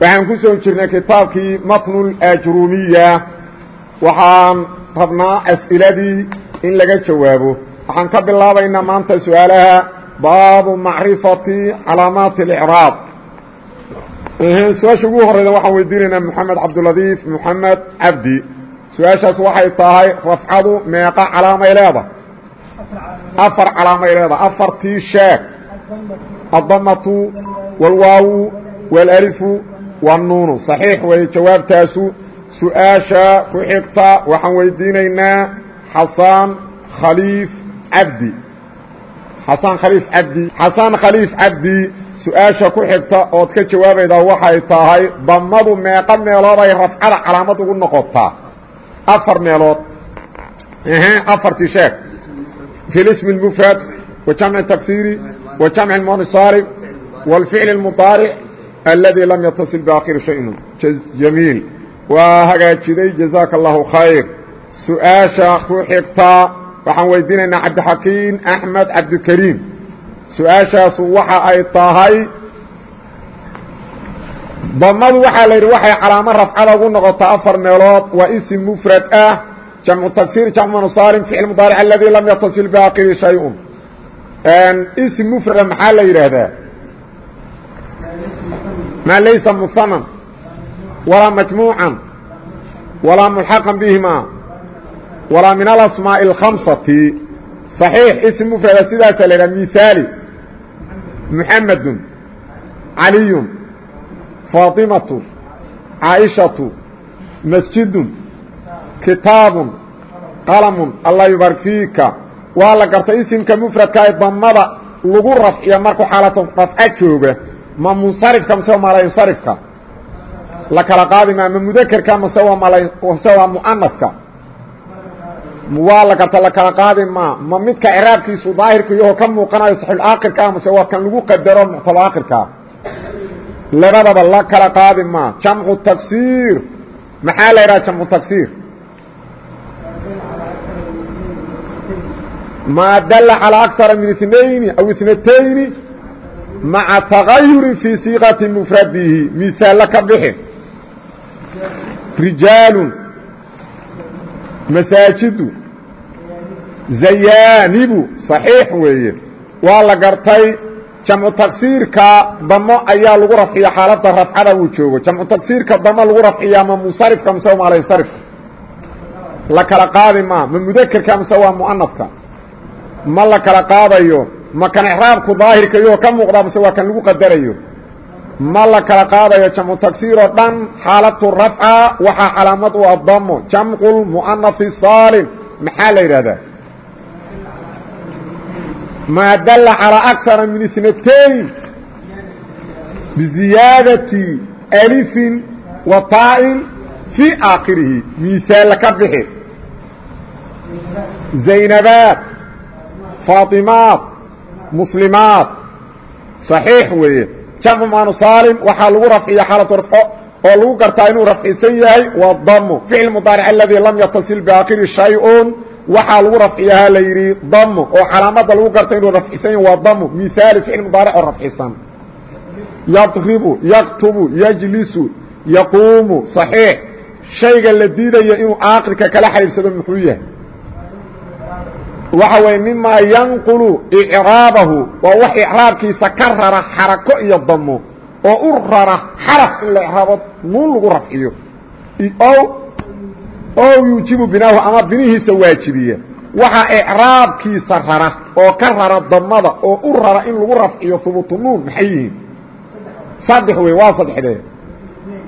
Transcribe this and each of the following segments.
waxaan ku soo jirnay kitaabkii matn اأjrumiya waxaan rabnaa as'iladii in laga jawaabo waxaan ka bilaabaynaa maanta su-aalaha baabu macrifati calaamaati اlإcraab su-aasha ugu horeyda waxaan weydiinaynaa moxamed cabduladiif moxamed cabdi su-aashaas waxay tahay rafcadu meeqa calaamay leedahay afar calaamay leedahay afartii sheeg addamatu walwaawu walalifu wanuunu saxiix weeye jawaabtaasu su-aasha ku xigta waxaan weydiinaynaa xasaan khaliif cabdi xasaan khaliif cabdi xasaan khaliif cabdi su-aasha ku xigta ood ka jawaabaydaa waxay tahay damadu meeqa meelood ay rafcada calaamad ugu noqotaa afar meelood afartii sheeg في الاسم المفرد وجمع التكسير وجمع المنصارف والفعل المضارع الذي لم يتصل بآخر شيء جميل وهجاجدي جزاك الله خير سؤاشا ku xigta waxaan weydiinaynaa cabdixakiin axmed cabdikariim su-aashaasu waxa ay tahay damadu waxaa la yidhi waxay calaamo rafcada ugu noqotaa afar meelood waa isim mufrad ah jamcu tagsir jamcu nusaarin ficil mudaaric aladii lam yatasil biaakiri shay-un ism mufrada maxaa la yidhaahdaa maa laysa muhanan walaa majmuucan walaa mulxaqan bihima walaa min alasmaaءi اlkhamsati صaxiix ism mufrada sidaasa la yidhaha mihaali muxamedun caliyun faatimatu caaishatu masjidun kitaabun qalamun alla yubarik fiika waa la gartay isimka mufradka ee damada lagu rafciya markuu xaalata rafca jooga ma munsarifka mase waa malansarifka la kala qaadi maa ma mudakerka mase waa mase waa mu'anafka waa la garta la kala qaadi maa ma midka ciraabkiisu daahirka iyahoo ka muuqanayo saxiixaakirka ah mase waa kan lagu qadaro muctabaakirkaa labadaba la kala qaadi maa jamcu tagsiir maxaa la yidhaha jamcu tagsiir ma dل عalى أكثر min اثنaين aw اثنتين maca tagayuri fii siiqati mufradihi misaallo ka bixin rijaalun masaajidu zayaanibu صaxiix weeye waa la gartay jamcu taksiirka damo ayaa lagu rafciya xaaladda rafcada uu joogo jamcu taksiirka damo lagu rafciyaa ma munsarifka mise maalansarifka la kala qaadi maa ma mudakerka mise waa mu'anafka ma la kala qaadayo ma kan ixraabku daahirka iyoo ka muuqdaa mase waa kan lagu qadarayo. Ma la kala qaadayo jamcu tagsiiroo dhan xaalatu rafca waxaa calaamad u ah adamo jamcu lmu'anafi saalim. Maxaa la yidhahdaa maa dalla calaa akara min isnatayn biziyaadati alifin wa taa'in fii aakhirihi. Miisaalla ka bixi. Zaynabaad faatimaad muslimaat. صaxiix weeye. Jamcu maanu saalim waxaa lagu rafciya xaalatu rafco oo lagu gartaa inuu rafcisan yahay waa damo ficil mudaaric aladii lam yatasil biaakhiri shay-un waxaa lagu rafciyahaa la yidhi damo oo calaamada lagu garta inuu rafcisan yahy waa damo mihaali ficil mudaaric oo rafcisan yadribu yaktubu yajlisu yaquumu. صaxiix shayga la diidayo inuu aakhirka kala xariirsado muxuu yahay waxa weye mimaa yanqulu icraabahu waa wax icraabkiisa ka rara iyo damo oo u rara xaraf in la icraabo nuun lagu rafciyo. Ama binihiisa waajibiya waxa icraabkiisa rara oo ka damada oo u in lagu rafciyo hubuutu nuun maxay yihiin? Saddex wey waa saddexdee.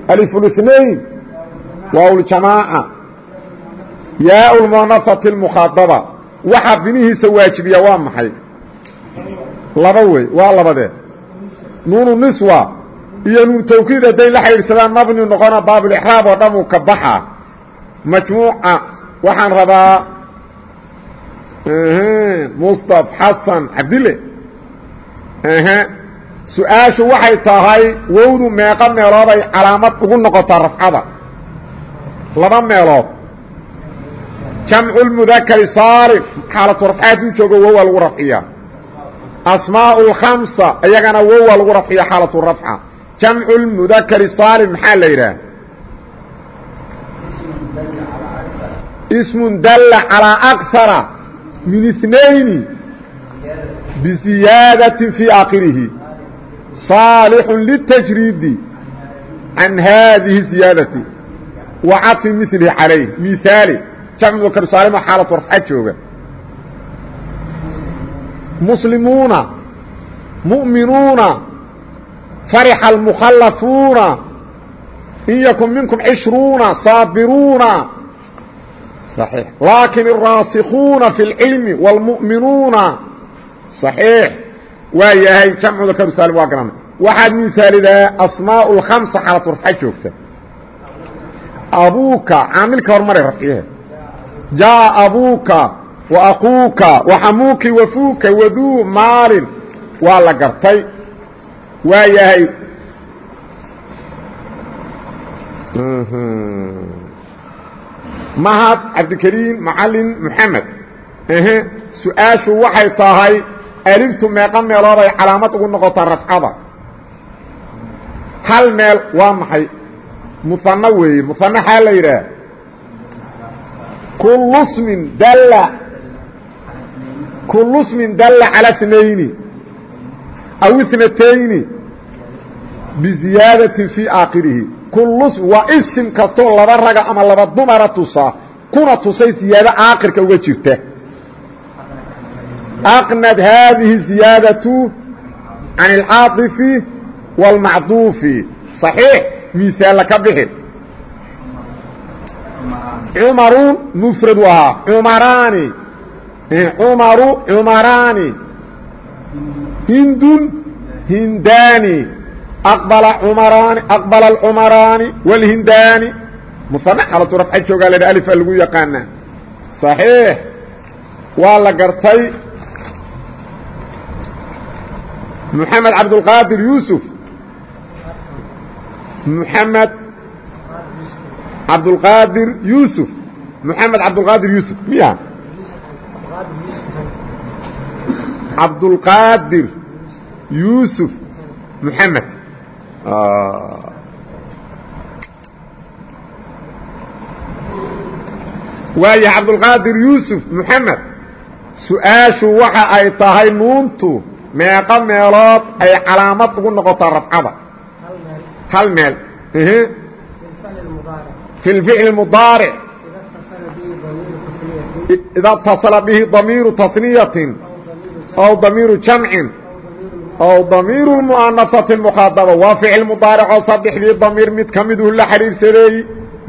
Alifulinayn waaw ljamaaca yaa lmunafati اlmukhaadaba waxaa binihiisa waajibiya waa maxay? Laba wey waa labadee nuunu niswa iyo nuun tawkiid hadday la xidhiidsadaan mabni noqona baabulixraab oo dhan uu ka baxaa majmuuca waxaan rabaa mustaf xasan cabdille su'aashu waxay tahay wowdu meeqo meelood ay calaamad ugu noqotaa rafcada. Laba meelood jamcu lmudakari saalim xaalatu rafcaad u joogo wowaa lagu rafciya asmaau lkhamsa iyagana wowaa lagu rafciya xaalatu rafca. Jamcu lmudakari saalim maxaa la yidhaah ismun dalla calaa akara min inayni biziyaadatin fii aakhirihi. Saalixun litajriidi can haadihi ziyaadati. Wa cadfi milihi calayh miaali jamcu mudakar saalim xaalatu rafca jooga muslimuuna mu'minuuna farixa almukhallafuuna in yakun minkum cishruuna saabiruuna صaxiix laakin الraasikuuna fi اlcilmi wاlmu'minuuna صaxiix waa yahay jamcu dakaru saalim waa garanay waxaad misaalidaa asmaaء الkhamsa xaalatu rafca joogta abuuka caamilka hormaray rafcihe jaa abuuka وakuuka وaxamuuki wafuuka waduu maalin. Waa la gartay. Waa yahay. Mahad cabdikariim macalin moxamed su'aashu waxay tahay aliftu meeqa meelood ay calaamad ugu noqotaa rafcada. Hal meel waa maxay? Muano weeye muano xaa la yidhaah kulu smin dalla kulu smin dalla calى اثنayni aw اثنatayni biziyaadaةi fii aakhirihi kulu sm waa isim kastoo laba raga ama laba dumara tusa kuna tusay ziyaado aakhirka uga jirta aqnad haadihi ziyaadaةu can اlcaaطifi wاlmacduufi صaxiix misaalla ka bixin cumaruun mufrad ahaa cumaraani cumaru cumaraani hindun hindaani aqbala cumaraani aqbala alcumaraani wاlhindaani musane xalatu rafca joogaa la alifa lagu yaqaanaa صaxiix waa la gartay moxamed cabdulqaadir yuusuf moxamed cabdulqaadir yuusuf. Moxamed cabdulqaadir yuusuf. Miya cabdulqaadir yuusuf moxamed waaya cabdulqaadir yuusuf moxamed su'aashu waxa ay tahay nuuntu meeqo meelood ay calaamad ugu noqotaa rafcada. Hal meel fi lficli mudaaric ida اtasala bihi damiiru tasniyatin aw damiiru jamcin aw damiiru mu'anasati mukhaadaba waa ficil mudaaricoo saddexdii damiir mid ka miduu la xidhiirsadeey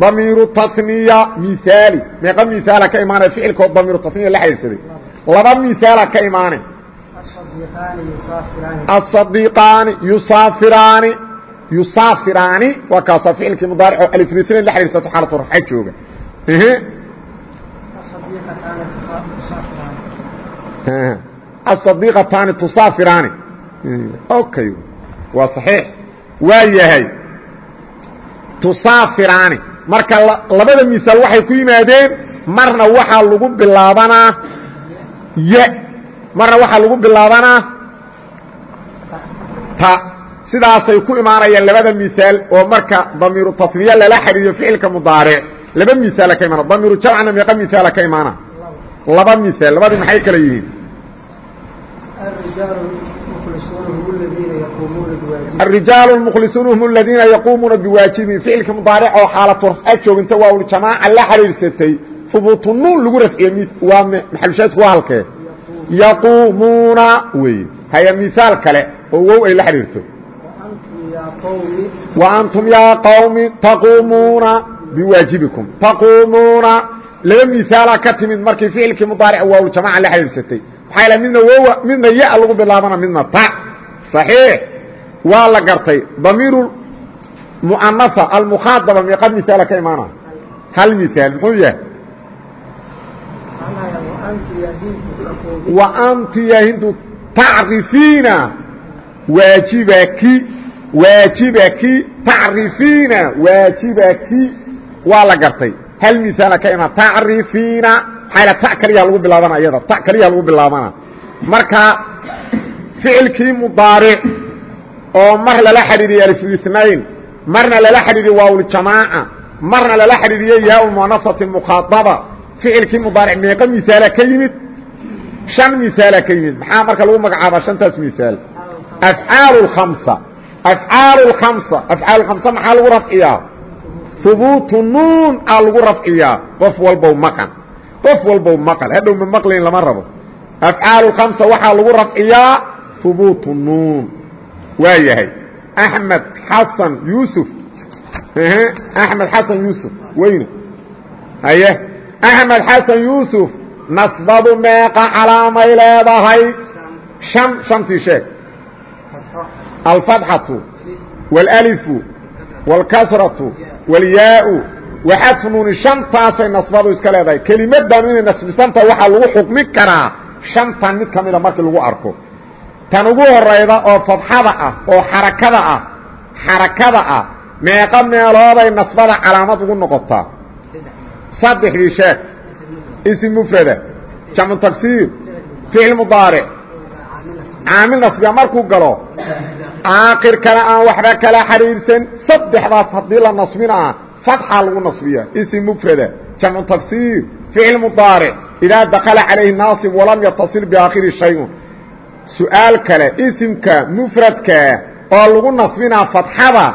damiiru tasniya miaali meeqa miaala ka imaanaya ficilkoo damiiru tasniya la xidhiirsaday laba miaala ka imaanay yusaafiraani yusaafiraani waa kaasa ficilkii mudaaric oo alifritrin la xiriirsato xaalatu rafca jooga. Asadiiqataani tusaafiraani. Okay. Waa saxiix. Waa yahay. Tusaafiraani. Marka labada misaal waxay ku yimaadeen marna waxaa lagu bilaabanaa y marna waxaa lagu bilaabanaa ta sidaasay ku imaanayaan labada misaal oo marka damiiru tasniya lala xidhiiriyo ficilka mudaaric laba misaala ka imaana damiiru jamcna meeqa misaala ka imaana laba misaal labadii maxay kale yihiin الرiجaaل المkلiصuun hm الذiina yquumuuna bwaajiبin ficilka mdaarc oo xaalatu rafca jooginta waawljamaaca la xariirsatay hubuutu nuun lagu rafciye waa maxalushaadku waa halkee yaquumuuna wey haya miثaal kale oo wow ay la xidhiirto وأntum yaa qوmi taquumuuna biwaajibikum taquumuuna laba miثaala ka timid markii ficilkii mdaarc waawljamaaca la xidhiirsatay maxaa midna wow midna ya lagu bilaabana midna ta صaxiix waa la gartay damiiru muanasa almukhaadaba meeqa misaala ka imaana hal misaal muxuu yahay wa anti yahintu tacrifiina waajibaki waajibaki tacrifiina waajibaki waa la gartay. Hal misaala ka imaan? Tacrifiina maxaa ta kaliya lagu bilaabana iyada ta kaliya lagu bilaabana. Marka ficilkii mudaaric oo mar lala xidhiidiyey alfulisnayn marna lala xidhiidiyey waawljamaaca marna lala xidhiidiyey yaa-ulmuanasati mukhaadaba ficilkii mudaaric meeqa misaala ka yimid? Shan misaala ka yimid. Maxaa marka lagu magacaabaa shantaas misaal? Afcaal اkamsa afcaal amsa afcaal khamsa maxaa lagu rafciyaa hubuutu nuun aa lagu rafciyaa qof walbow maqan qof walbow maqal hadhow ma maqlayn lama rabo afcaal khamsa waxaa lagu rafciyaa hubuutu nuun waa yahay axmed xasan yuusuf axmed xasan yuusuf weyne haye axmed xasan yuusuf nasbadu meeqa calaamay leedahay an shantii sheeg alfatxatu wاlأlifu wاlkasratu wاlyaau waxadfu nuuni shantaasay nasbadu iska leedahay kelimadan inay nasbisanta waxaa lagu xukmi karaa shantan mid ka mida markii lagu arko tan ugu horayda oo fadxada ah oo xarakada ah xarakada ah meeqa meelooday nasbada calaamad ugu noqotaa saddexdii sheeg ism mufrada jamcu tagsiir ficil mudaaric caamil nasbiya markuu galo aakir kale aan waxba kala xariirsan saddexdaas haddii la nasbinaa fatxa lagu nasbiya. Ism mufrada jamcu tagsiir ficil mudaaric idaa dakala calayhi naasib walam yatasil biaakhiri shayun. Su'aal kale isimka mufradka oo lagu nasbinaa fatxada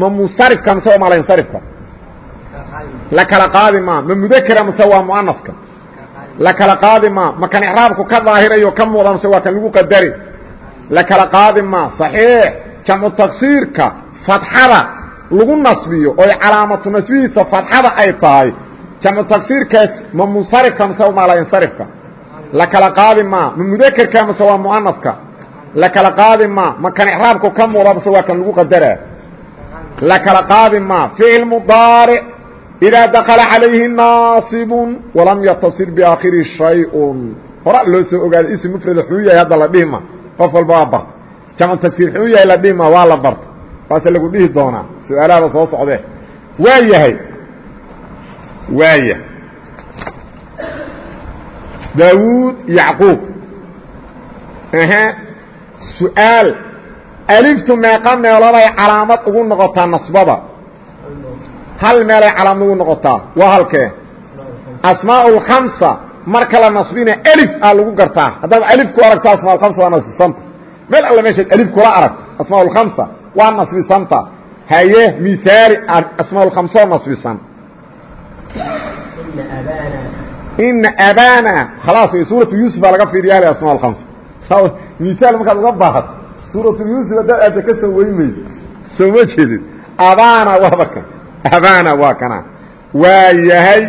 ma munsarifka mise waa malansarifka la kala qaadi maa ma mudakera mise waa muanafka la kala qaadi maa ma kan icraabku ka daahirayo ka muuqda mise waa kan lagu qadari. La kala qaadi maa صaxiix jamcu taksiirka fatxada lagu nasbiyo oy calaamatu nasbihiisa fatxada ay tahay jamcu taksiirkaas ma munsarifka mise waa malansarifka la kala qaadi maa ma mudakerka mise waa muanafka la kala qaadi maa ma kan icraabku ka muuqda mise waa kan lagu qadaraa la kala qaadi maa ficil mudaaric idaa dakala calayhi naasib walam yatasil biaakhiri shayun hora loo soo ogaada ism mufrada xuu yahay hadda la dhihima qof walba waa barta jamcu tagsiir xuu yahay la dhihima waa la barta waase lagu dhihi doonaa su'aalahaba soo socdee waa yahay waaya daawuud yacquub su'aal aliftu meeqa meeloobay calaamad ugu noqotaa nasbada hal meelay calaamad ugu noqotaa waa halkee asmaa اlkamsa marka la nasbina alif aa lagu gartaa haddaad alif ku aragto asmaa اkamsa waa nasbisanta meel alle meeshaad alif kula aragto asmaa اlkamsa waa nasbisanta haye mihaali asmaa اlkamsa oo nasbisan ina abana khalaas wey suuratu yuusuf baa laga fiiriya ahli asmaa اkamsa miaal markaad uga baahato suuratu yuusuf haddaad aadda ka soo weymayd soo ma jeedid abana waaba kan abana waa kana. Waa yahay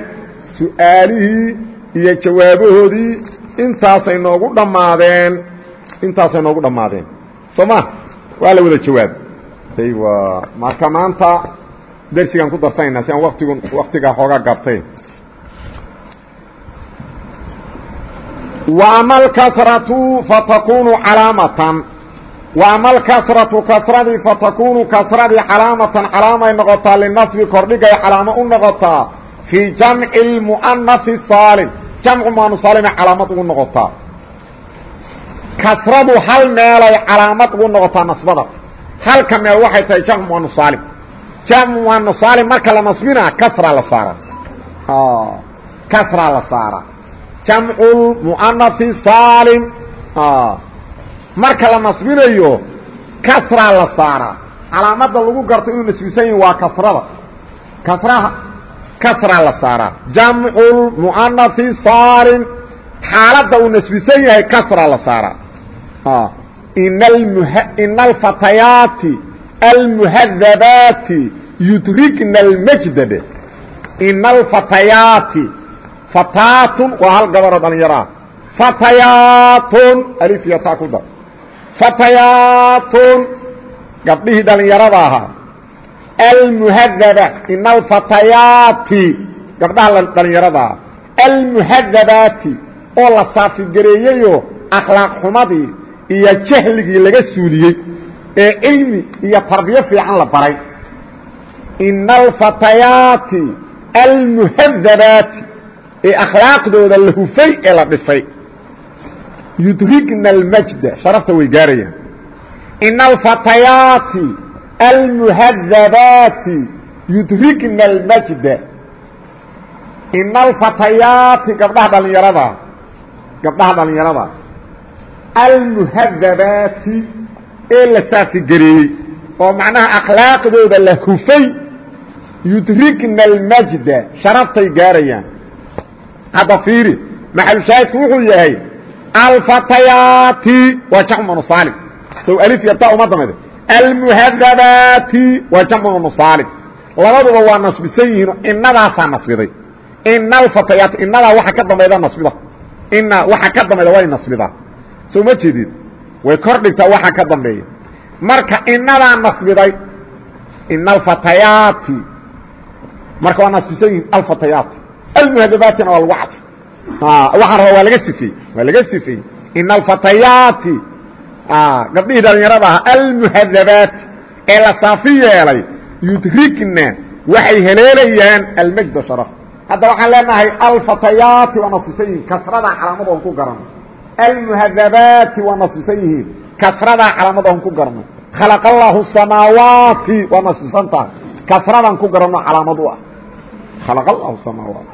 su'aalihii iyo jawaabahoodii intaasay noogu dhammaadeen. Intaasay noogu dhammaadeen. Soo ma? Waa la wada jawaab. Aywa. Marka maanta darsigaan ku darsanayna si aan watigu waktigaa xoogaa gartay wa ama alkasratu fatakunu calaamatan. وأma الكسرaةu kasradii faتakunu kasradii calaamatan calaamay noqotaa liنصbi kordhigay calaamo u noqotaa فيi jamci الmuؤنaثi saalim jamcu muanu saalima calaamad ugu noqotaa kasradu hal meelay calaamad ugu noqotaa nasbada halka meel waxay tahay jamcu muanu saalim jamcu muanu saalim marka la nasbina kasraa la saara kasraa la saara jamcu muanafi saalim marka la nasbinayo kasraa la saaraa calaamadda lagu garto inuu nasbisan yahi waa kasrada. Kasraha kasraa la saaraa jamcu muanafi saalim xaaladda uu nasbisan yahay kasraa la saaraa ina alfatayaati almuhadabaati yudrigna almajdade ina alfatayaati fataatun waa hal gabaroo dhalinyaraa fatayaatun alif iyo taa ku dar fatayaatun gabdhihii dhallinyarada ahaa almuhadaba ina alfatayaati gabdhaha dhallinyarada ahaa almuhadabaati oo la saafigareeyeyoo akhlaaq xumadii iyo jahligii laga suuliyey ee cilmi iyo tarbiyo fiican la baray. Ina alfatayaati almuhadabaati ee akhlaaqdooda la hufay ee la dhisay yudrigna almajda sharafta way gaarayaan ina alfatayaati almuhadabaati yudrigna almajda ina alfatayaati gabdhaha dhalinyarada gabdhaha dhalinyarada almuhadabaati ee la saafigareeyey oo macnaha akhlaaqdooda la hufay yudrigna almajda sharaftay gaarayaan hadda fiiri maxalushaahidku wuxuu yahay alfatayaati waa jamcu nusaalim sow alif yarta uma damade almuhadabaati waa jamcu nusaalim labaduba waa nasbisan yihiin inadaasaa nasbiday. Ina alfatayaati inadaa waxa ka dambayda nasbida. Ina waxa ka dambayda way nasbidaa soo ma jeedid way kor dhigtaa waxa ka dambeeya. Marka inadaa nasbiday ina alfatayaati marka waa nasbisan yihiin alfatayaati almuhadabaatina waa lagu cadfay waxaan rabaa waa laga sifeeyey waa laga sifeeyey ina alfatayaati gabdhihii dhalinyarada ahaa almuhadabaati ee la saafi yeelay yudrigna waxay heleelayaan almajda sharaf. Hadda waxaan leenahay alfatayaati waa nasbisan yihiin kasradaa calaamad ku garano. Almuhadabaati waa nasbisan yihiin kasradaa calaamad ku garano. Khalaqa allahu samaawaati waa nasbisan tahay ku garano calaamad ah. Khalaqa allahu samaawaati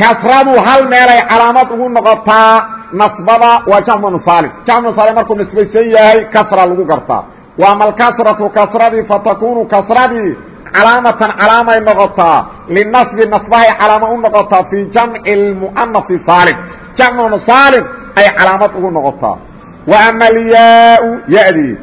kasradu hal meelay calaamad ugu noqotaa nasbada waa jamcu nusaalim jamcu nusaalim markuu nisbaysan yahay kasra lagu gartaa. Waama alkasratu kasradii fatakunu kasradii calaamatan calaamay noqotaa. Linasbi nasbahay calaamo u noqotaa fii jamci lmu'anasi saalim jamcu saalim ay calaamad ugu noqotaa. Wa ama alyaau yadii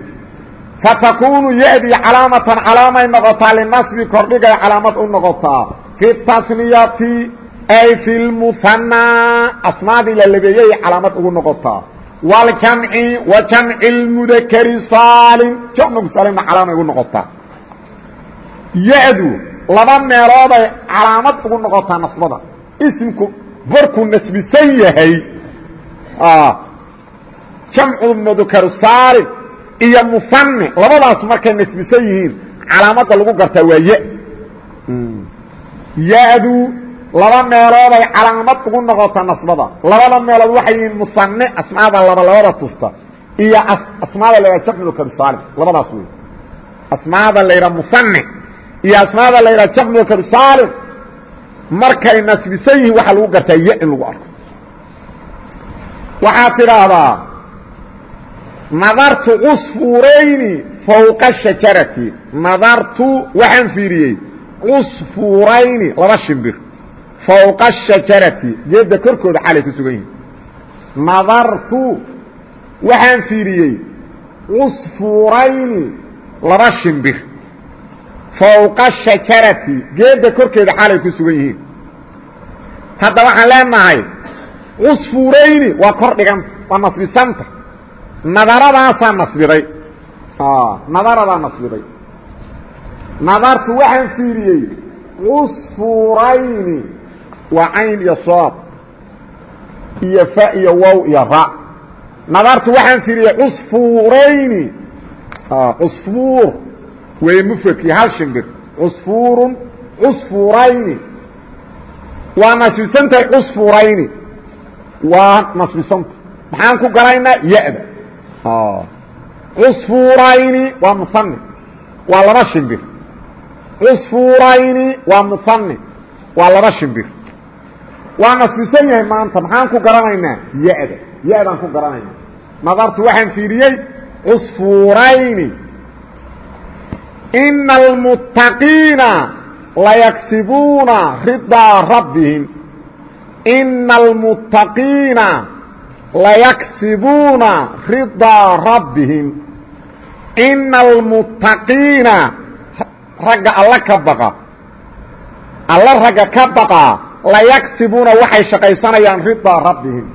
fatakunu yadii calaamatan calaamay noqotaa. Linasbi kordhigay calaamad u noqotaa. Fi tasniyati ay fi lmuhanaa asmaadii la labeeyey calaamad ugu noqotaa waljamci wa jamci lmudakari saalim jamcu saalimna calaamay ugu noqotaa ya-du laba meelooday calaamad ugu noqotaa nasbada isimku markuu nasbisan yahay jamcu mudakaru saalim iyo muhane labadaas markay nasbisan yihiin calaamadda lagu gartaa waa ya ya-du laba meelooday calaamad ugu noqota nasbada. Labada meelood waxay yihiin musane asmaada laba labada tusta. Iyo asmaada la yidhaha jamcu mudakaru saalim labadaas wey asmaada la yidhaha musane iyo asmaada la yidhaha jamcu mudakaru saalim markay nasbisan yihiin waxaa lagu gartaa ya in lagu arko. Waxaad tidhaahdaa nadartu cusfuurayni fowqa shajarati. Nadartu waxaan fiiriyey cusfuurayni laba shimbir fowqa shajarati geedda korkooda xalay ku sugan yihiin nadartu waxaan fiiriyey cusfuurayni laba shimbir fowqa shajarati geedda korkeeda xalay ku sugan yihiin hadda waxaan leenahay cusfuurayni waa kor dhiganta waa nasbisanta nadaradaasaa nasbiday nadaradaa nasbiday nadartu waxaan fiiriyey cusfuurayni waa cayn iyo soob iyo fa iyo wow iyo ra. Nadartu waxaan fiiriyey cusfuurayni. Cusfuur. Wey mfradkii hal shimbir. Cusfuurun cusfuurayni. Waa nasbisantahay cusfuurayni. Waa nasbisanta maxaan ku galaynaa ya-da. Cusfuurayni waa muhani waa laba shimbir. Cusfuurayni waa muhani waa laba shimbir waa nasbisan yahay maanta maxaan ku garanaynaa? Ya-da ya-daan ku garanaynaa. Nadartu waxaan fiiriyey cusfuurayni ina almuttaqiina layaksibuuna ridaa rabbihim. Ina almuttaqiina layaksibuuna ridaa rabbihim. Ina almuttaqiina ragga alla ka baqa alla ragga ka baqaa layaksibuuna waxay shaqaysanayaan ridaa rabbihim.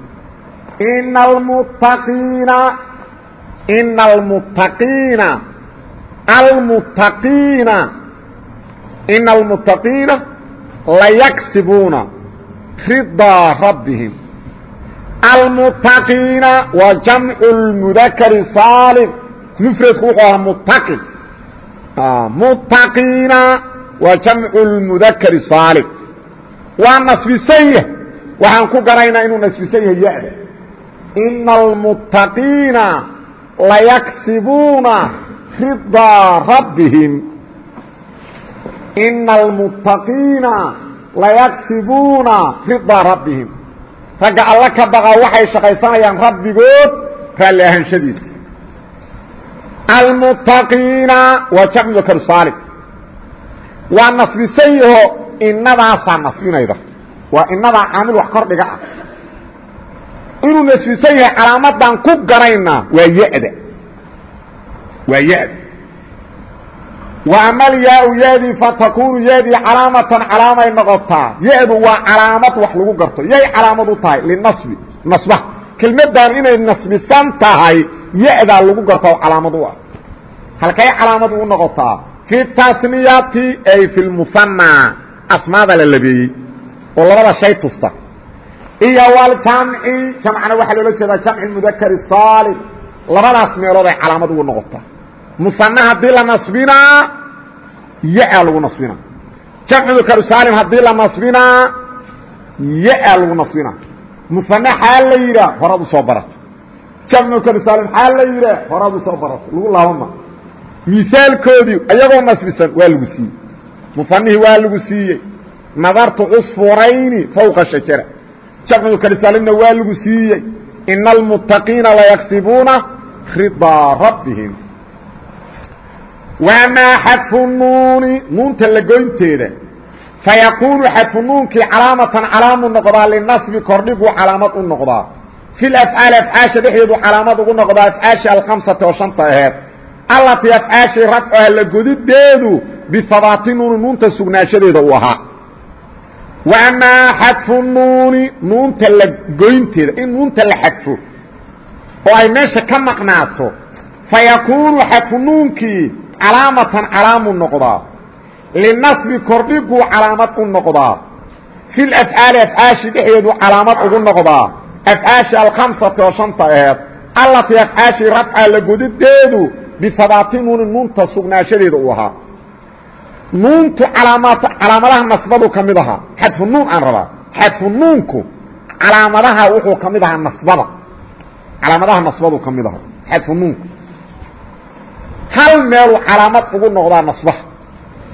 Ina almuttaqiina ina almuttaqiina almuttaqiina ina almuttaqiina layaksibuuna ridaa rabbihim. Almuttaqiina waa jamcu lmudakari saalim mufradku wuxuu ahaa muttaqin muttaqiina waa jamcu lmudakari saalim waa nasbisan yah waxaan ku garaynaa inuu nasbisan yahay ya-da ina almuttaqiina layaksibuuna ridaa rabbihim. Ina almuttaqiina layaksibuuna ridaa rabbihim. Ragga alla ka baqaa waxay shaqaysanayaan rabbigood raalli ahaanshadiisa almuttaqiina waa jamcu karsaalim waa nasbisan yaho inadaasaa nasbinayda waa inadaa caamil wax kordhiga ah. Inuu nasbisan yahay calaamadan ku garaynaa. Waa ya-da. Waa ya-da. Wa ama alyaa-u ya-dii fatakunu ya-dii calaamatan calaamay noqotaa. Ya-du waa calaamad wax lagu garto. Yay calaamad u tahay linasbi. Nasba. Kelmaddan inay nasbisan tahay ya-daa lagu garta oo calaamad u ah. Halkay calaamad u noqotaa. Fi tasniyati ay fi lmuhanaa asmaada la labeeyey oo labada shay tusta iyo waljamci jamcna waxaa loola jeedaa jamci mudakari saalim. Labadaas meelood ay calaamad ugu noqotaa musane haddii la nasbinaa ya lagu nasbinaa jamcu mudakaru saalim haddii la nasbinaa ya lagu nasbinaa musane xaa la yidhaah horaad u soo barato jamcu mudakaru saalim xaa la yidhaah horaad u soo barato lagu laabama misaalkoodii iyagoo nasbisan waa lagu siiyey musanihii waa lagu siiyey. Nadartu cusfurayni fawqa shajara. Jamcu mudakaru saalimna waa lagu siiyey. Ina almuttaqiina layaksibuuna ridaa rabbihim. Wamaa xadfu nuuni nuunta lagoynteeda fayakuunu xadfu nuunkii calaamatan calaamu noqdaa linasbi kordhigu calaamad u noqdaa. Fi lafcaali afcaasha dhexdeedu calaamad ugu noqdaa afcaashi alkhamsati oo shanta aheed. Allatii afcaashii rafcuha la godideedu bihabaati nuuni nuunta sugnaanshadeeda uu ahaa wa amaa xadfu nuuni nuunta la goynteeda in nuunta la xadfo oo ay meesha ka maqnaato fayakuunu xadfu nuunkii calaamatan calaamu noqdaa linasbi kordhiguu calaamad u noqdaa fi lafcaali afcaashi dhexdeedu calaamad ugu noqdaa afcaashi alkhamsati oo shanta aheed allatii afcaashii rafca la godideedu nuuni nuunta sugnaashadeeda uu ahaa nuuntu alaamaad calaamadaha nasbaduu ka mid ahaa. Xadfu nuun aan rabaa. Xadfu nuunku calaamadaha wuxuu ka mid ahaa nasbada. Calaamadaha nasbaduu ka mid ahaa. Xadfu nuunku hal meeluu calaamad ugu noqdaa nasbaha?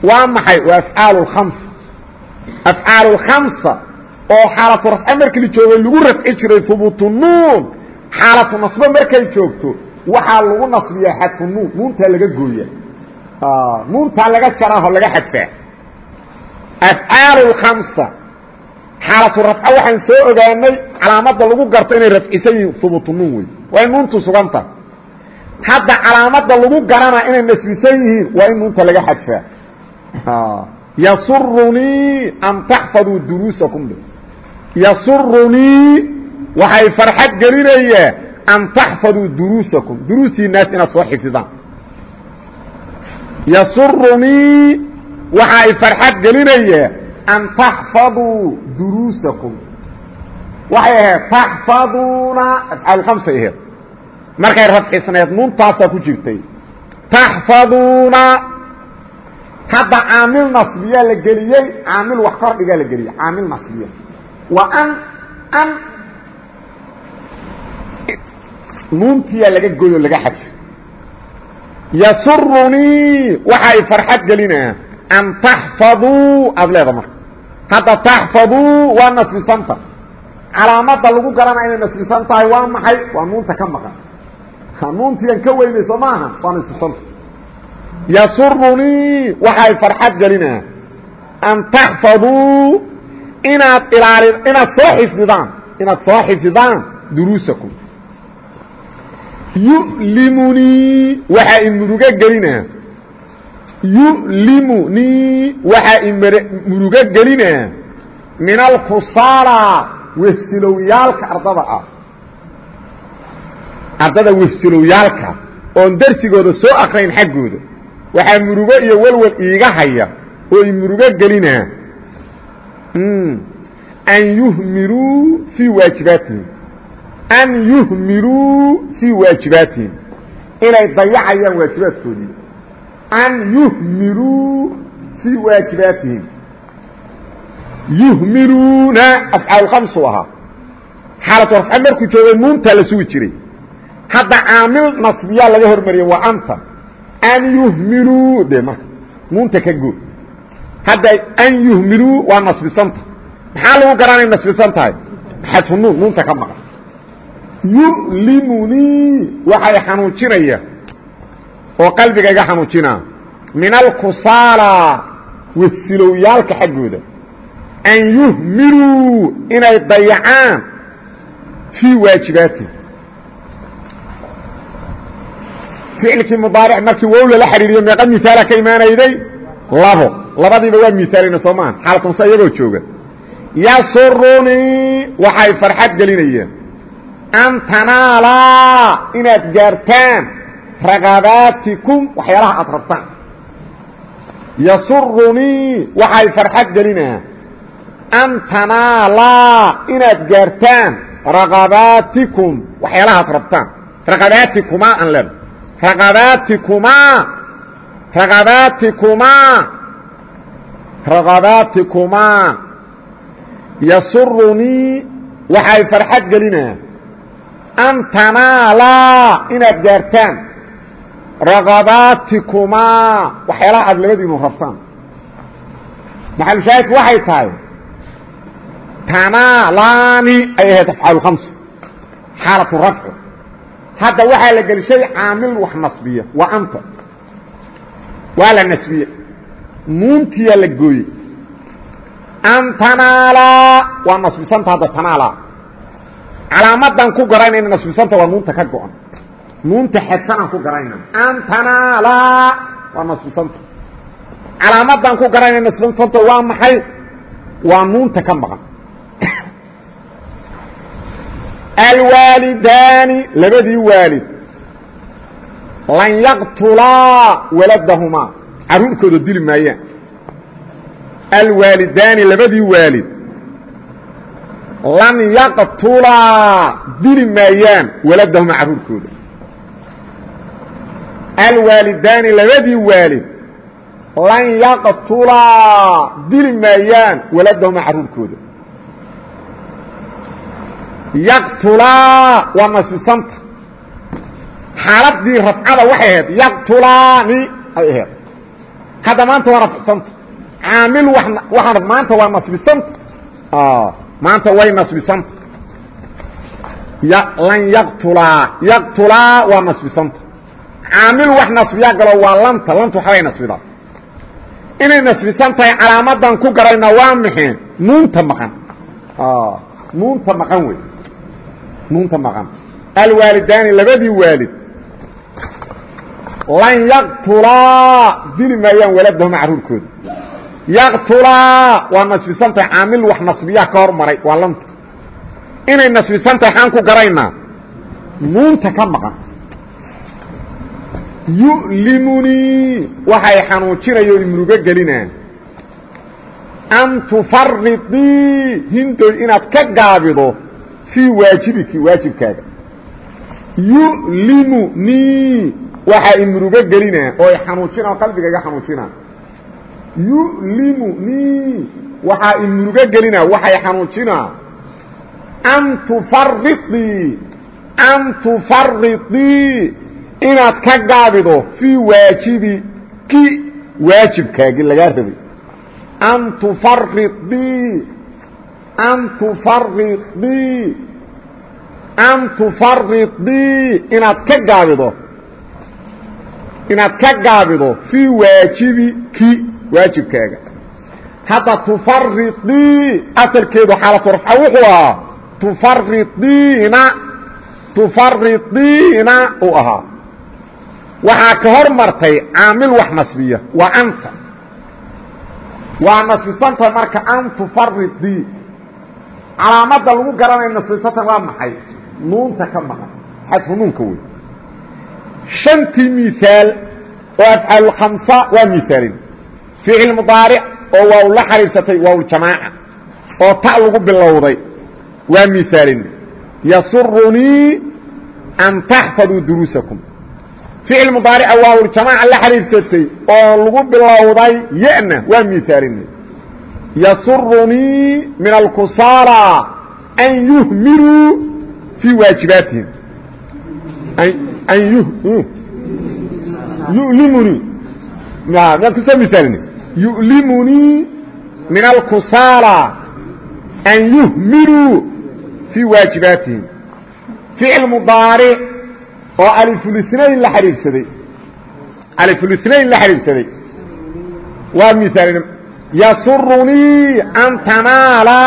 Waa maxay? Waa afcaal اkhamsa afcaal اkhamsa oo xaalatu rafco markii la joogay lagu rafci jiray hubuutu nuun. Xaalatu nasbo markay joogto waxaa lagu nasbiyaa xadfu nuun. Nuuntaa laga gooya nuuntaa laga jaraaho laga xadfaa afcaal اkhamsa xaalatu rafce waxaan soo ogaanay calaamadda lagu garto inay rafcisan yihiin hubuutu nuun wey waa in nuuntu suganta hadda calaamada lagu garanaa inay nasbisan yihiin waa in nuunta laga xadfaa yasurunii an taxfaduu duruusakum yasurunii waxay farxad gelinayaa an taxfaduu duruusakum duruustiinaas inaad soo xifdidaan yasurunii waxay farxad gelinayaa an taxfaduu duruusakum waxay ahayd taxfaduuna afcaal khamsay ahayd. markay rafcisneed nuuntaasaa ku jirtay. taxfaduuna hadda caamil nasbiyaa la geliyey caamil wax kordhigaa la geliyey caamil nasbiya waa an an nuuntiyaa laga goyo laga xadfo yasurunii waxay farxad gelinayaan. An taxfaduu aada leeda marka. Hadda taxfaduu waa nasbisanta calaamada lagu garanaya inay nasbisan tahay waa maxay? Waa nuunta ka maqan. Nuuntiian ka weynay soo maaha waa nasbisanta yasurunii waxay farxad gelinaa an taxfaduu inaad ilaali inaad soo xifdidaan inaad soo xifdidaan duruusakum yulimunii waxaa i murugo gelinaa yulimunii waxaa i murugo gelinaa min alkusaala wehsilowyaalka ardada ah. Ardada wehsilowyaalka oon darsigooda soo akrayn xaggooda. Waxaa murugo iyo welwel iiga haya oo i murugo gelinaa an yuhmiluu fii waajibaatihim an yuhmiluu fii waajibaatihim inay dayacayaan waajibaadkoodii an yuhmiluu fii waajibaatihim yuhmiluuna afcaal khamsu ahaa xaalatu rafca markuu joogay nuuntaa la sugi jiray hadda caamil nasbiyaa laga hormariyey waa anta an yuhmiluu de marka nuunta ka goo hadda an yuhmiluu waa nasbisanta maxaa lagu garanay nasbisan tahay xadfu nuun nuunta ka maqan yulimunii waxay xanuujinaya oo qalbiga iga xanuujinaa min alkusaala wehsilowyaalka xaggooda an yuhmiluu inay dayacaan fii waajibaati ficilkii mudaaric markii wow lala xidhiiriyo meeqa miaala ka imaanayday labo labadiiba waa miaalina soo maa xaalatunsa iyagoo jooga yasurunii waxay farxad gelinayeen an tanaalaa inaad gaartaan ragabaatikum waxyaalaha aad rabtaan yasurunii waxay farxad gelinayaan an tanaalaa inaad gaartaan ragabaatikum waxyaalaha aad rabtaan ragabaatikumaa aan len ragabaatikumaa ragabaatikumaa ragabaatikumaa yasurunii waxay farxad gelinaa an tanaalaa inaad gaartaan ragabaatikumaa waxyaalaha aad labadiinu rabtaan maxalushaahidku waxay tahay tanaalaani ay ahayd afcaal khams xaalatu rafci hadda waxaa la gelishay caamil wax nasbiya waa anta waa la nasbiye nuuntiyaa la gooyey an tanaalaa waa nasbisanta hadda tanaalaa calaamadan ku garanayna nasbisanta waa nuunta ka go-an. Nuunta xadsanaan ku garanayna an tanaalaa waa nasbisanta. Calaamadan ku garanayna nasbisanta waa maxay? Waa nuunta ka maqan. Alwaalidaani labadii waalid. Lan yaqtulaa waladahumaa carruurkooda dili maayaan. Alwaalidaani labadii waalid lan yaqtulaa dili maayaan waladahumaa carruurkooda alwaalidaani labadii waalid lan yaqtulaa dili maayaan waladahumaa carruurkooda yaqtulaa waa nasbisanta xaaladii rafcada waxay ahayd yaqtulaani ay ahayd hadda maanta waa rafcsanta caamil waaan maanta waa nasbisanta maanta way nasbisanta lan yaqtulaa yaqtulaa waa nasbisanta. Caamil wax nasbiyaa galo waa lanta lanta waxbay nasbidaa inay nasbisan tahay calaamadan ku garayna waa maxay nuunta maqan. Nuunta maqan wey. Nuunta maqan. Alwaalidaani labadii waalid. Lan yaqtulaa dili maayaan waladahuma carruurkooda yaqtulaa waa nasbisantahay caamil wax nasbiyaa ka hor maray waa lanta inay nasbisantahay xaan ku garaynaa nuunta ka maqan. Yu'limunii waxay xanuujinayo imrugo gelinaan an tufaridii hindoy inaad ka gaabido fii waajibiki waajibkaaga. Yu'limunii waxaa imrugo gelinaa oo xanuujina oo qalbigayga xanuujina yu'limunii waxaa imrugo gelinaa waxay xanuujinaa an tufaridii an tufaridii inaad ka gaabido fii waajibiki waajibkaagii lagaa rabay an tufaridii an tufaridii an tufaridii inaad ka gaabido inaad ka gaabido fii waajibiki waajibkaaga. Hadda tufaridii asalkeedu xaalatu rafca wuxuu ahaa tufaridiina tufaridiina uu ahaa. Waxaa ka hor martay caamil wax nasbiya waa anta. Waa nasbisanta marka an tufaridii calaamada lagu garanayo nasbisatan waa maxay? Nuunta ka maqan xadfu nuunka wey shantii miaal oo afcaalulkhamsa waa miaalin ficil mudaaric oo waaw la xariirsatay waawljamaaca oo ta lagu bilowday waa miaalin yasurunii an taxfaduu duruusakum. Ficil mudaarica waawljamaaca la xariirsatay oo lagu bilowday yana waa miaalin yasurunii min alkusaara an yuhmiruu fii waajibaatihim. Yulimuni. Miyaan ku soo misaalina yu'limunii min alkusaala an yuhmiruu fii waajibaatihim ficil mudaaric oo alifulinayn la xidhiidhsaday alifulinayn la xidhiidhsaday waa misaalina yasurunii an tanaala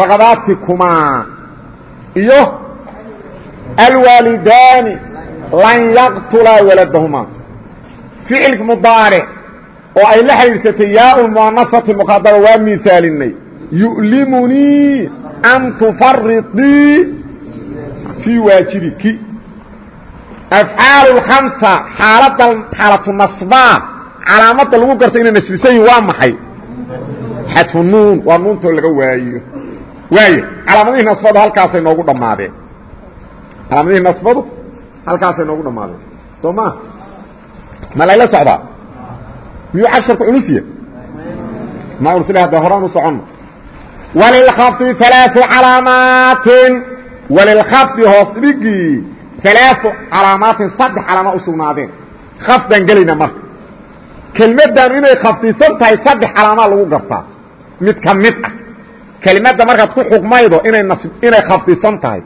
raqabaatikumaa iyo alwaalidaani lan yaqtulaa waladahuma ficil mudaaric oo ay la xidhiidsatay yaa muanafati muqadaba waa miaalinay yu'limunii an tufaridii fii waajibiki. Afcaal اkamsa xaalada xaalatu nasbaa calaamada lagu garta inay nasbisan waa maxay? Xadfu nuun waa nuuntoo laga waayo. Waaya calaamadihii nasbadu halkaasay noogu dhammaadeen. Calaamadihii nasbadu halkaasay noogu dhammaadeen. Soo maa ma layla socdaa miyuu casharku culusiya ma ursila hadda horaan u soconno walilkhafdi alaau calaamaatin walilkhafdi hoos dhigii alaau calaamaatin saddex calaama u sugnaadeen. Khafdaan gelayna marka kelmaddaanu inay khafdisan tahay saddex calaamaa lagu gartaa. Mid ka mid ah. Kelimadda markaad ku xukmaydo inay inay khafdisan tahay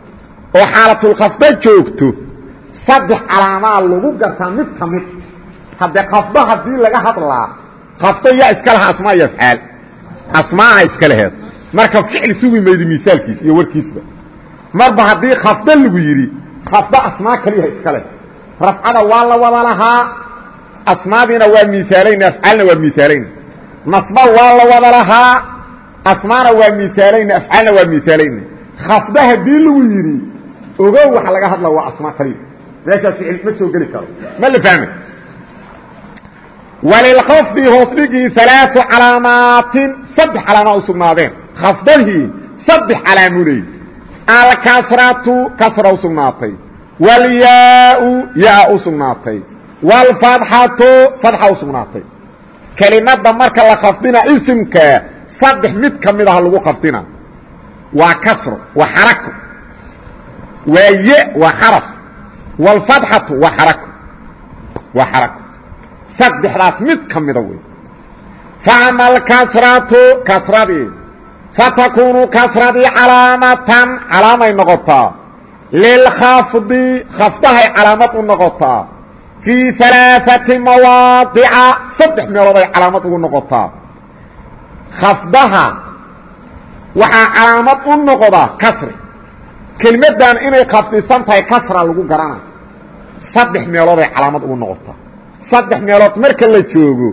oo xaalatulkhafda joogto saddex calaamaa lagu gartaa mid ka mid hadde kafdo haddii laga hadlaa kafdo yaa iska laha asmaa iyo afcaal. Asmaaha iska laheed. Marka ficil sugi maydi misaalkiis iyo warkiisba. Marba haddii khafdo lagu yidhi khafdo asmaa kaliyaha iska leh. Rafcada waa la wada lahaa asmaadiina waa miaalayna afcaalna waa miaalayna nasba waa la wada lahaa asmaana waa miaalayna afcaalna waa miaalayna khafdo haddii lagu yidhi ogow waxa laga hadla waa asmaa kaliya. Meeshaas ficil ma soo geli karo. Ma la fahmay walilkhafdi hoos dhigii alaau calaamaatin saddex calaamaa u sugnaadeen. Khafdadii saddex calaamu leey alkasratu kasra u sugnaatay. Waalyaau yaa u sugnaatay. Waalfadxatu fadxa u sugnaatay. Kelimada marka la khafdina isimka saddex mid ka mid aha lagu khafdina. Waa kasro waa xarako waa ye waa xaraf. Waalfadxatu waa xarako waa xarako saddexdaas mid ka mida wey faama alkasratu kasradii fatakunu kasradii calaamatan calaamay noqotaa. Lilkhafdi khafdahay calaamad u noqotaa. Fii alaaثati mawaadica saddex meelood ay calaamad ugu noqotaa. Khafdaha waxaa calaamad u noqdaa kasri. Kelimadan inay khafdisan tahay kasra lagu garana saddex meelood ay calaamad ugu noqotaa saddex meelood marka la joogo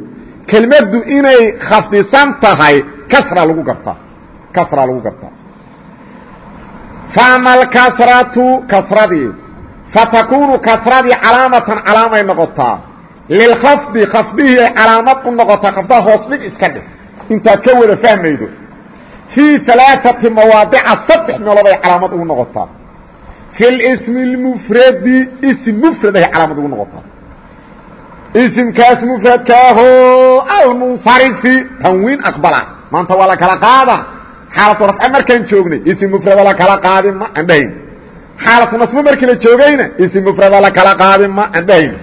kelmaddu inay khafdisan tahay kasra lagu gartaa kasra lagu gartaa faama alkasratu kasradii fatakunu kasradii calaamatan calaamay noqotaa. Lilkhafdi khafdihii ay calaamad u noqotaa khafdaha hoos dhig iska dhig. Intaad ka wada fahmaydo. Fii alaaثati mawaadica saddex meelood ay calaamad ugu noqotaa. Fi lismi اlmufradi ism mufrad ay calaamad ugu noqotaa isimkaas mfradkaaho almunsarifi tanwiin aqbala maanta waa la kala qaada xaalatu rafce markaan joognay isim mufrada la kala qaadi ma aan dhahayn xaalatu nasbo markii la joogayna isim mufrada la kala qaadi ma aan dhahayn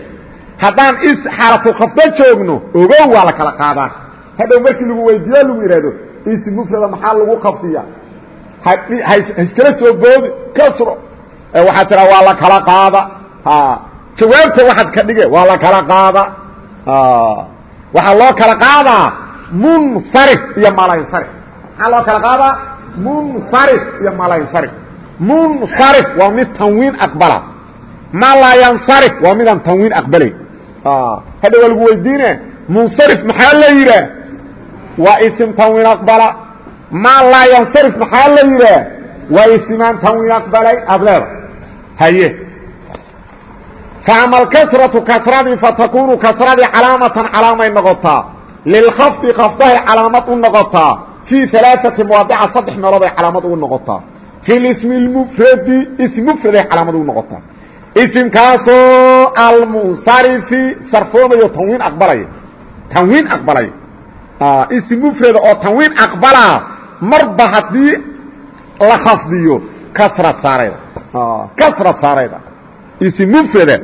haddaan xaalatu khafdo joogno ogow waa la kala qaadaa hadhow markii lagu weydiiyo lagu ihahdo isim mufrada maxaa lagu khafdiya haiskala soo boodi kasro waxaa tiraa waa la kala qaada jawaabta waxaad ka dhige waa la kala qaada. Waxaa loo kala qaadaa munsarif iyo malansarif maxaa loo kala qaadaa munsarif iyo malansarif munsarif waa mid tanwiin aqbala. Ma laa yansarif waa midaan tanwiin aqbalayn hadha waa lagu weydiine munsarif maxaa la yidhaah waa isim tanwiin aqbala. Ma laa yansarif maxaa la yidhaah waa isimaan tanwiin aqbalay aad leeda haye faama alkasratu kasradii fatakunu kasradii calaamatan calaamay noqotaa lilkhafdi khafdahay calaamad u noqotaa fii alaaati mawaadica saddex meelood ay calaamad ugu noqotaa fi lismi mufradi ism mufraday calaamad ugu noqotaa isimkaasoo almunsarifi sarfoomayo tanwiin aqbalaya tanwiin aqbalaya ism mufrada oo tanwiin aqbalaa marba haddii la khafdiyo kasrad saarayda kasrad saarayda ism mufrada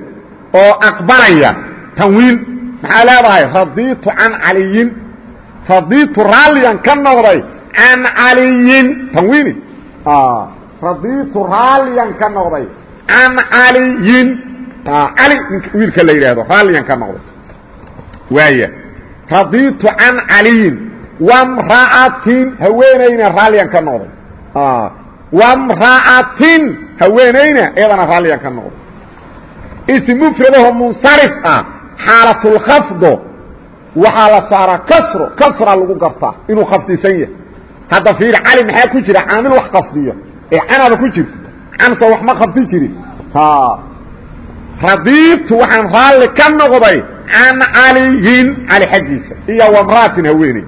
oo aqbalaya tanwiin. Maxaa leedahay? Radiitu can caliyin. Radiitu raalliyan ka noqday can caliyin. Tanwiini? Radiitu raalliyan ka noqday can caliyin. Cali wiilka la yidhaahdo raalliyan ka noqday. Waaya radiitu can caliyin. Wamra'atin haweenayna raalliyan ka noqday. Wamra'atin haweenayna iyadana raalliyan ka noqday ism mufradaho munsarif ah xaalatulkhafdo waxaa la saaraa kasro kasra lagu gartaa inuu khafdisan yahay. Hadda fiir cali maxaa ku jira? Caamil wax khafdiya ee canaba ku jirta. Canso wax ma khafdi jirin. Radiibtu waxaan raalli ka noqday can caliyin cali xaggiisa iyo wamraatin haweeney.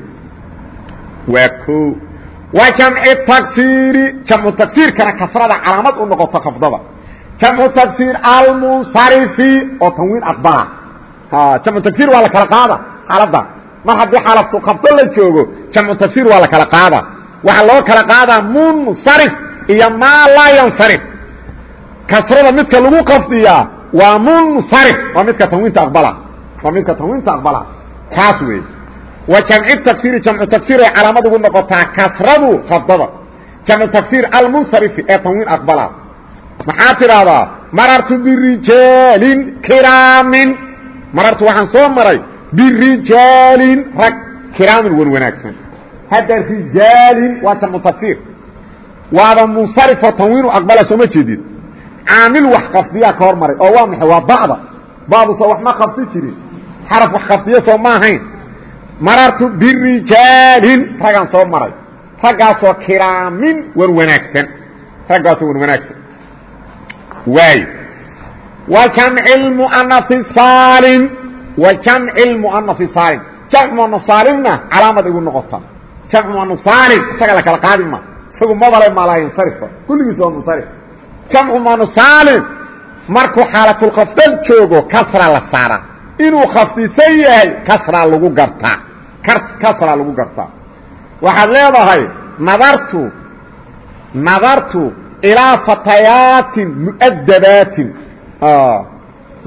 Waa o wa jamci taksiiri jamcu tagsiirkana kasrada calaamad u noqoto khafdada jamcu tagsiir almunsarifi oo tanwiin aqbala. Jamcu tagsiir waa la kala qaada xaaladda. Mar haddii xaalatu khafdo la joogo jamcu tagsiir waa la kala qaada. Waxaa loo kala qaadaa munsarif iyo maa laa yansarif. Kasrada midka lagu khafdiyaa waa munsarif waa midka tanwiinta aqbala. Waa midka tanwiinta aqbala. Kaas weeye wa jamci tagsiri jamcu tagsiir ay calaamad ugu noqotaa kasradu khafdada jamcu tagsiir almunsarifi ee tanwiin aqbala maxaa tidhaahdaa marartu birijaalin kiraamin. Marartu waxaan soo maray birijaalin rag kiraamin wan wanaagsan. Hadda rijaalin waa jamcu tagsiir waaba munsarifoo tanwiinu aqbala sooma jeedid caamil wax kafdiyaa ka hor maray oo waa maxay? Waa bacda. Bacdu soo wax ma kafdi jirin. Xaraf wax kafdiya soo ma ahayn. Marartu birijaalin raggaan soo maray. Raggaasoo kiraamin wan wanaagsan. Raggaasoo wan wanaagsan waayo wa jamci lmu'anai saalim wa jamci lmu'anai saalim jamc mu'anaf saalimna calaamad igu noqota jamc mu'anaf saalim isaga la kala qaadi ma. Isagu mabale malaaynsarifa kulligiis waa munsarif jamcu mu'anaf saalim markuu xaalatulkhafdad joogo kasra la saaraa inuu khafdisan yahay kasraa lagu gartaa. Kasraa lagu gartaa. Waxaad leedahay nadartu nadartu ilaa fatayaatin mu'adabaatin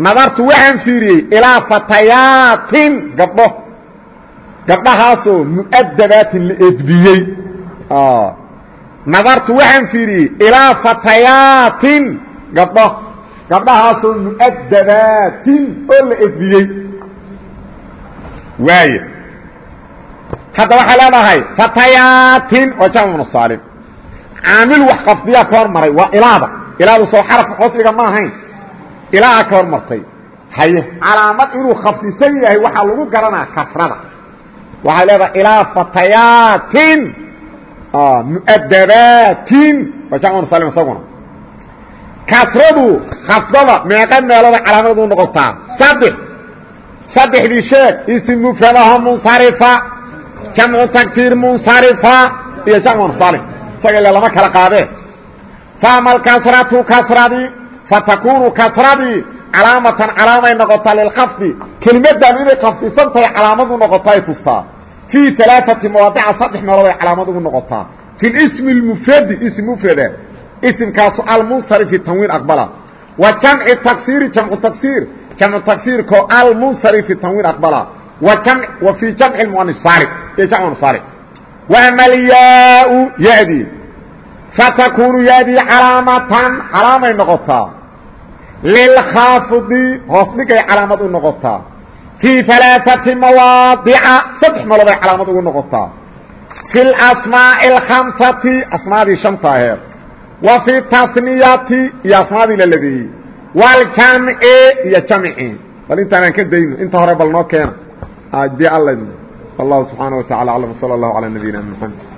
nadartu waxaan fiiriyey ilaa fatayaatin gabdho. Gabdhahaasoo mu'adabaatin la edbiyey. Nadartu waxaan fiiriyey ilaa fatayaatin gabdho. Gabdhahaasoo mu'adabaatin oo la edbiyey. Waaya hadda waxay leedahay fatayaatin waa jamcu saalim caamil wax qafdiyaa ka hor maray waa ilaada. Ilaadu soo xaraf hoos dhiga ma ahayn. Ilaa ka hor martay haye. Calaamad inuu khafdisan yahay waxaa lagu garanaa kasrada. Waxay leedahay ilaa fatayaatin. Mu'adabaatin. Waa jamcu salim isaguna. Kasradu khafdada meeqa meelooda calaamad u noqotaa. Saddex. Saddexdii sheeg. Ism mufradaho munsarifa. Jamcu tagsiir munsarifa. Iyo jamcu salim isaga ile lama kala qaadee faama alkasratu kasradii fatakunu kasradii calaamatan calaamay noqotaa lilkafdi kelimadan inay kafdisan tahay calaamad u noqota ay tustaa fii alaaati mawaadica saddex meelood ay calaamad ugu noqotaa fi ismi mufradi ism mufrada isimkaasu almunsarifi tanwiin aqbala. Wa jamci taksiiri jamcu taksiir jamcu taksiirko almunsarifi tanwiin aqbala. Wa fii jamci muanis saalim iyo jamcu saalim wmalyaau yadii fatakunu yadii calaamatan calaamay noqotaa lilkhaafidi hoos dhigay calaamad u noqotaa fii alaaati mawaadica saddex meeloobay calaamad ugu noqotaa fi asmaa'i alkhamsati asmaadii shanta aheed wa fi tasniyati iyo asmaadii la ladeeyey waljamci iyo jamci bal intaanaan ka dayno inta hore bal noo keena dee alla الله سبحانه وتعالى أعلم وصلى الله على نبينا محمد